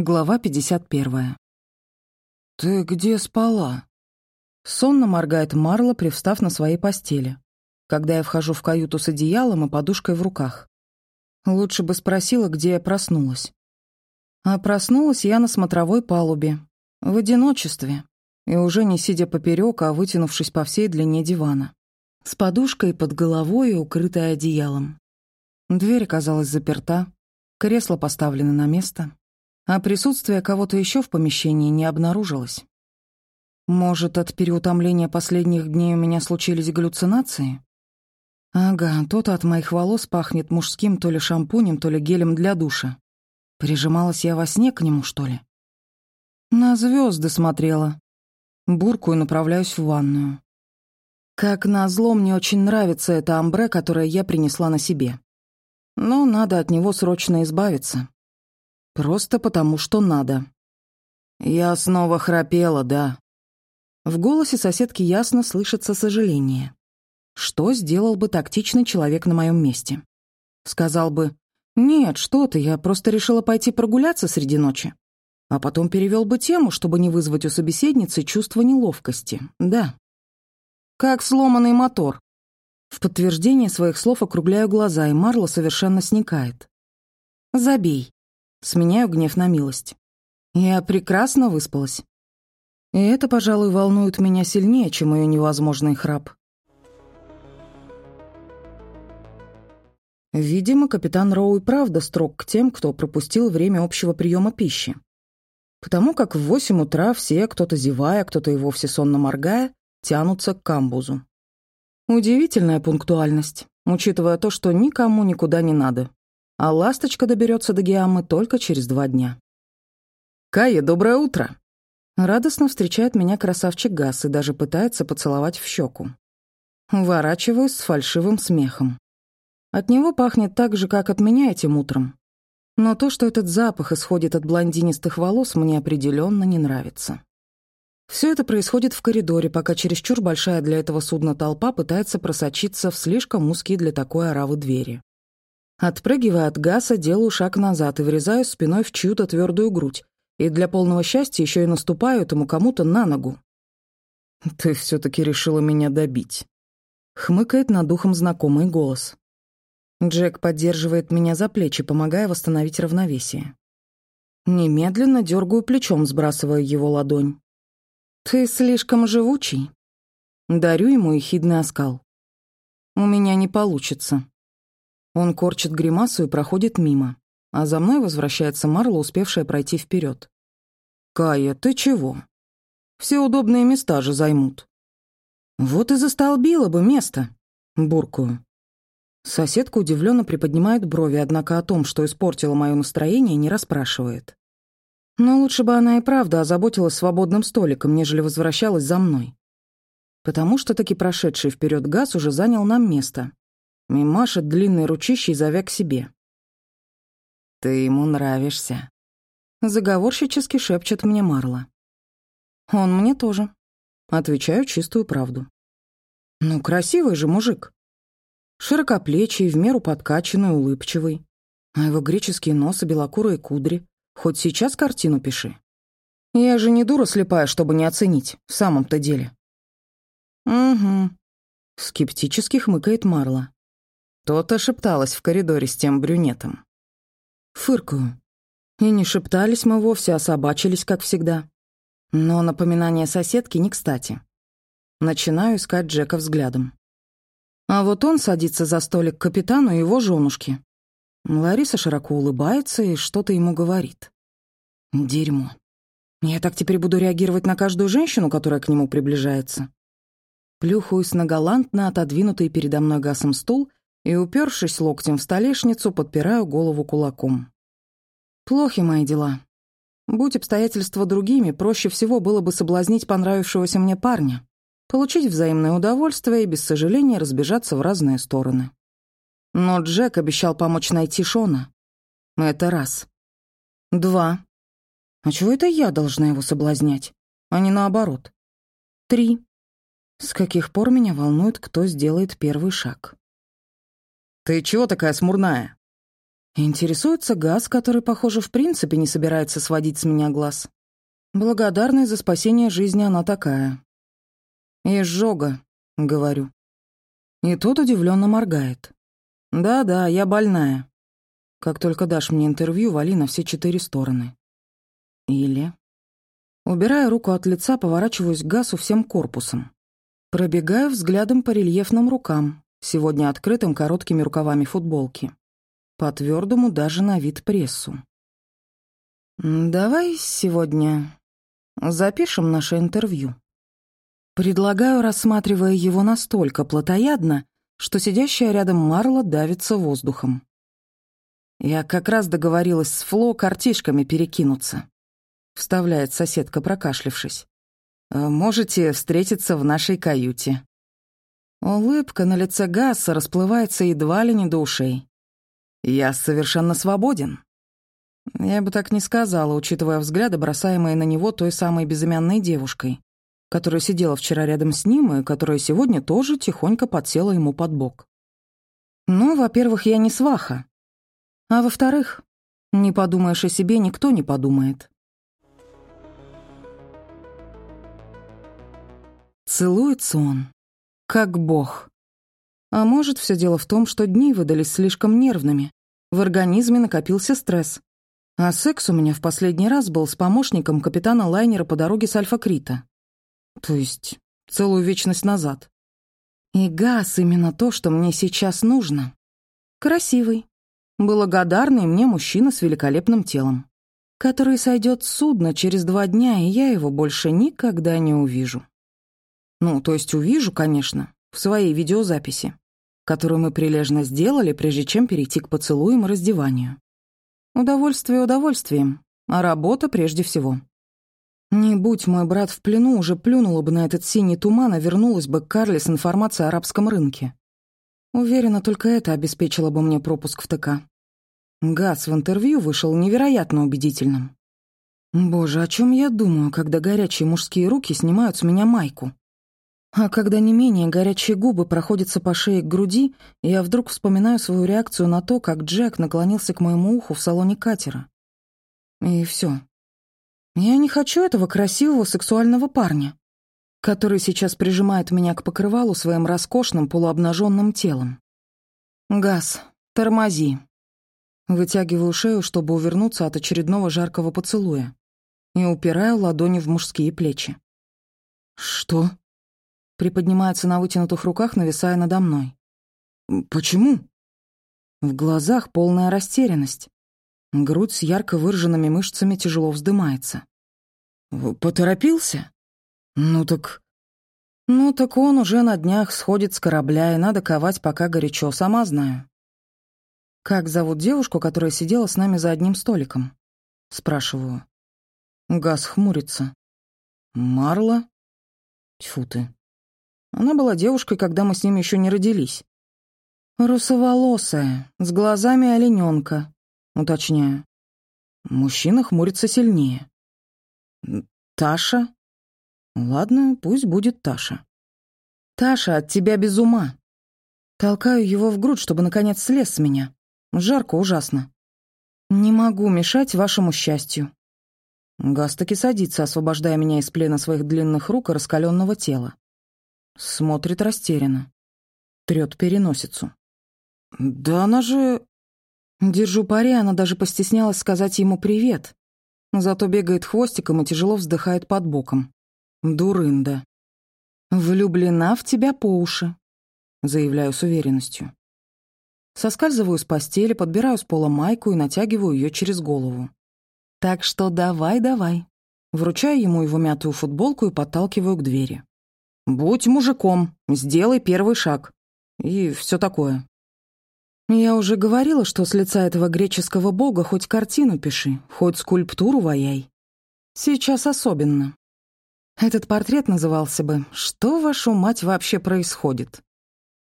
Глава 51. «Ты где спала?» Сонно моргает Марла, привстав на своей постели, когда я вхожу в каюту с одеялом и подушкой в руках. Лучше бы спросила, где я проснулась. А проснулась я на смотровой палубе, в одиночестве, и уже не сидя поперек, а вытянувшись по всей длине дивана, с подушкой под головой и укрытой одеялом. Дверь оказалась заперта, кресло поставлено на место а присутствие кого-то еще в помещении не обнаружилось. Может, от переутомления последних дней у меня случились галлюцинации? Ага, то-то от моих волос пахнет мужским то ли шампунем, то ли гелем для душа. Прижималась я во сне к нему, что ли? На звезды смотрела. Буркую направляюсь в ванную. Как назло, мне очень нравится это амбре, которое я принесла на себе. Но надо от него срочно избавиться. Просто потому, что надо. Я снова храпела, да. В голосе соседки ясно слышится сожаление. Что сделал бы тактичный человек на моем месте? Сказал бы, «Нет, что ты, я просто решила пойти прогуляться среди ночи». А потом перевел бы тему, чтобы не вызвать у собеседницы чувство неловкости. Да. Как сломанный мотор. В подтверждение своих слов округляю глаза, и Марла совершенно сникает. «Забей. Сменяю гнев на милость. Я прекрасно выспалась. И это, пожалуй, волнует меня сильнее, чем ее невозможный храп. Видимо, капитан Роу и правда строг к тем, кто пропустил время общего приема пищи. Потому как в восемь утра все, кто-то зевая, кто-то и вовсе сонно моргая, тянутся к камбузу. Удивительная пунктуальность, учитывая то, что никому никуда не надо а ласточка доберется до Гиаммы только через два дня. «Кая, доброе утро!» Радостно встречает меня красавчик Гас и даже пытается поцеловать в щеку. Ворачиваюсь с фальшивым смехом. От него пахнет так же, как от меня этим утром. Но то, что этот запах исходит от блондинистых волос, мне определенно не нравится. Все это происходит в коридоре, пока чересчур большая для этого судна толпа пытается просочиться в слишком узкие для такой оравы двери. Отпрыгивая от газа, делаю шаг назад и врезаю спиной в чью-то твердую грудь. И для полного счастья еще и наступаю этому кому-то на ногу. «Ты все-таки решила меня добить», — хмыкает над ухом знакомый голос. Джек поддерживает меня за плечи, помогая восстановить равновесие. Немедленно дергаю плечом, сбрасывая его ладонь. «Ты слишком живучий». Дарю ему ехидный оскал. «У меня не получится». Он корчит гримасу и проходит мимо, а за мной возвращается Марла, успевшая пройти вперед. «Кая, ты чего? Все удобные места же займут». «Вот и застолбило бы место», — буркую. Соседка удивленно приподнимает брови, однако о том, что испортило мое настроение, не расспрашивает. Но лучше бы она и правда озаботилась свободным столиком, нежели возвращалась за мной. Потому что таки прошедший вперед газ уже занял нам место, и машет длинной ручищей, зовя к себе. «Ты ему нравишься», — заговорщически шепчет мне Марла. «Он мне тоже», — отвечаю чистую правду. «Ну, красивый же мужик. Широкоплечий, в меру подкачанный, улыбчивый. А его греческий нос и белокурые кудри. Хоть сейчас картину пиши. Я же не дура слепая, чтобы не оценить, в самом-то деле». «Угу», — скептически хмыкает Марла. То-то шепталась в коридоре с тем брюнетом. Фыркаю. И не шептались мы вовсе, а собачились, как всегда. Но напоминание соседки не кстати. Начинаю искать Джека взглядом. А вот он садится за столик к капитану и его женушке. Лариса широко улыбается и что-то ему говорит. Дерьмо. Я так теперь буду реагировать на каждую женщину, которая к нему приближается. Плюхаюсь на галантно отодвинутый передо мной гасом стул и, упершись локтем в столешницу, подпираю голову кулаком. Плохи мои дела. Будь обстоятельства другими, проще всего было бы соблазнить понравившегося мне парня, получить взаимное удовольствие и без сожаления разбежаться в разные стороны. Но Джек обещал помочь найти Шона. Это раз. Два. А чего это я должна его соблазнять, а не наоборот? Три. С каких пор меня волнует, кто сделает первый шаг? «Ты чего такая смурная?» Интересуется газ, который, похоже, в принципе не собирается сводить с меня глаз. Благодарность за спасение жизни она такая. «Изжога», — говорю. И тот удивленно моргает. «Да-да, я больная. Как только дашь мне интервью, вали на все четыре стороны». Или... Убирая руку от лица, поворачиваюсь к газу всем корпусом. Пробегаю взглядом по рельефным рукам, сегодня открытым короткими рукавами футболки. По твердому даже на вид прессу. «Давай сегодня запишем наше интервью». Предлагаю, рассматривая его настолько плотоядно, что сидящая рядом Марла давится воздухом. «Я как раз договорилась с Фло картишками перекинуться», — вставляет соседка, прокашлившись. «Э, «Можете встретиться в нашей каюте». Улыбка на лице Гасса расплывается едва ли не до ушей. «Я совершенно свободен». Я бы так не сказала, учитывая взгляды, бросаемые на него той самой безымянной девушкой, которая сидела вчера рядом с ним и которая сегодня тоже тихонько подсела ему под бок. Ну, во-первых, я не сваха. А во-вторых, не подумаешь о себе, никто не подумает. Целуется он, как бог. А может, все дело в том, что дни выдались слишком нервными. В организме накопился стресс. А секс у меня в последний раз был с помощником капитана лайнера по дороге с Альфа-Крита. То есть целую вечность назад. И газ именно то, что мне сейчас нужно. Красивый, благодарный мне мужчина с великолепным телом, который сойдет с судна через два дня, и я его больше никогда не увижу. Ну, то есть увижу, конечно, в своей видеозаписи, которую мы прилежно сделали, прежде чем перейти к поцелуям и раздеванию. Удовольствие удовольствием, а работа прежде всего. Не будь мой брат в плену, уже плюнула бы на этот синий туман, а вернулась бы к Карли с информацией о арабском рынке. Уверена, только это обеспечило бы мне пропуск в ТК. Газ в интервью вышел невероятно убедительным. Боже, о чем я думаю, когда горячие мужские руки снимают с меня майку? А когда не менее горячие губы проходятся по шее к груди, я вдруг вспоминаю свою реакцию на то, как Джек наклонился к моему уху в салоне катера. И все. Я не хочу этого красивого сексуального парня, который сейчас прижимает меня к покрывалу своим роскошным полуобнаженным телом. Газ, тормози. Вытягиваю шею, чтобы увернуться от очередного жаркого поцелуя, и упираю ладони в мужские плечи. «Что?» Приподнимается на вытянутых руках, нависая надо мной. «Почему?» В глазах полная растерянность. Грудь с ярко выраженными мышцами тяжело вздымается. «Поторопился? Ну так...» «Ну так он уже на днях сходит с корабля, и надо ковать пока горячо, сама знаю». «Как зовут девушку, которая сидела с нами за одним столиком?» Спрашиваю. Газ хмурится. «Марла?» Тьфу ты. Она была девушкой, когда мы с ним еще не родились. Русоволосая, с глазами олененка, уточняю. Мужчина хмурится сильнее. Таша? Ладно, пусть будет Таша. Таша, от тебя без ума. Толкаю его в грудь, чтобы наконец слез с меня. Жарко ужасно. Не могу мешать вашему счастью. Газ таки садится, освобождая меня из плена своих длинных рук и раскаленного тела. Смотрит растерянно. Трет переносицу. «Да она же...» Держу пари, она даже постеснялась сказать ему «привет». Зато бегает хвостиком и тяжело вздыхает под боком. Дурында. «Влюблена в тебя по уши», — заявляю с уверенностью. Соскальзываю с постели, подбираю с пола майку и натягиваю ее через голову. «Так что давай-давай». Вручаю ему его мятую футболку и подталкиваю к двери. «Будь мужиком, сделай первый шаг». И все такое. Я уже говорила, что с лица этого греческого бога хоть картину пиши, хоть скульптуру ваяй. Сейчас особенно. Этот портрет назывался бы «Что, вашу мать, вообще происходит?»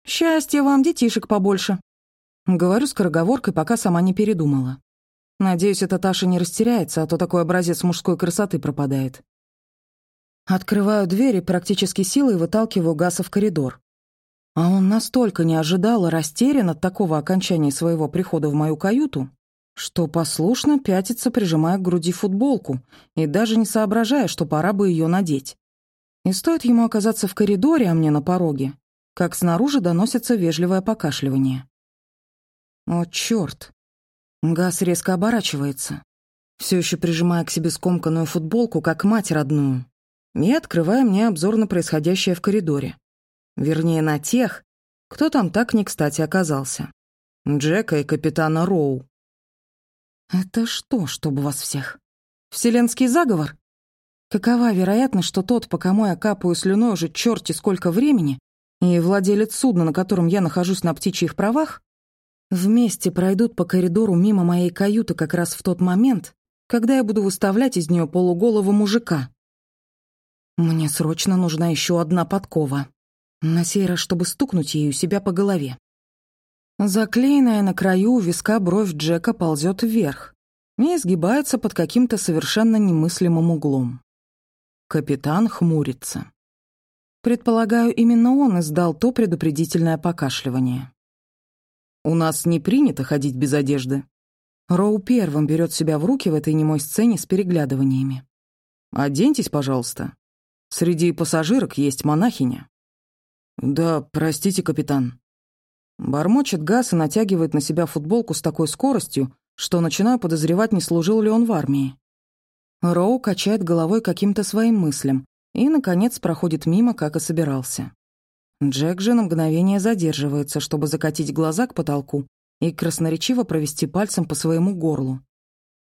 «Счастья вам, детишек побольше». Говорю скороговоркой, пока сама не передумала. Надеюсь, эта Таша не растеряется, а то такой образец мужской красоты пропадает. Открываю дверь и практически силой выталкиваю Гаса в коридор. А он настолько не ожидал и растерян от такого окончания своего прихода в мою каюту, что послушно пятится, прижимая к груди футболку и даже не соображая, что пора бы ее надеть. И стоит ему оказаться в коридоре, а мне на пороге, как снаружи доносится вежливое покашливание. О, черт! Газ резко оборачивается, все еще прижимая к себе скомканную футболку, как мать родную, и открывая мне обзор на происходящее в коридоре. Вернее, на тех, кто там так не кстати оказался. Джека и капитана Роу. Это что, чтобы вас всех? Вселенский заговор? Какова вероятность, что тот, по кому я капаю слюной уже черти сколько времени, и владелец судна, на котором я нахожусь на птичьих правах, вместе пройдут по коридору мимо моей каюты как раз в тот момент, когда я буду выставлять из нее полуголого мужика? Мне срочно нужна еще одна подкова. На сей раз, чтобы стукнуть ею себя по голове. Заклеенная на краю виска бровь Джека ползет вверх и изгибается под каким-то совершенно немыслимым углом. Капитан хмурится. Предполагаю, именно он издал то предупредительное покашливание. «У нас не принято ходить без одежды». Роу первым берет себя в руки в этой немой сцене с переглядываниями. «Оденьтесь, пожалуйста. Среди пассажирок есть монахиня». «Да, простите, капитан», Бормочет газ и натягивает на себя футболку с такой скоростью, что начинаю подозревать, не служил ли он в армии. Роу качает головой каким-то своим мыслям и, наконец, проходит мимо, как и собирался. Джек же на мгновение задерживается, чтобы закатить глаза к потолку и красноречиво провести пальцем по своему горлу.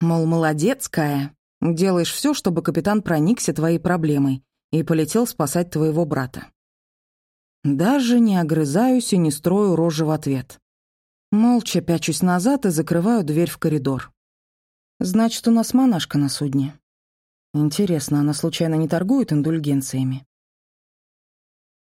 Мол, молодец, Кая, делаешь все, чтобы капитан проникся твоей проблемой и полетел спасать твоего брата. Даже не огрызаюсь и не строю рожи в ответ. Молча пячусь назад и закрываю дверь в коридор. Значит, у нас монашка на судне. Интересно, она случайно не торгует индульгенциями?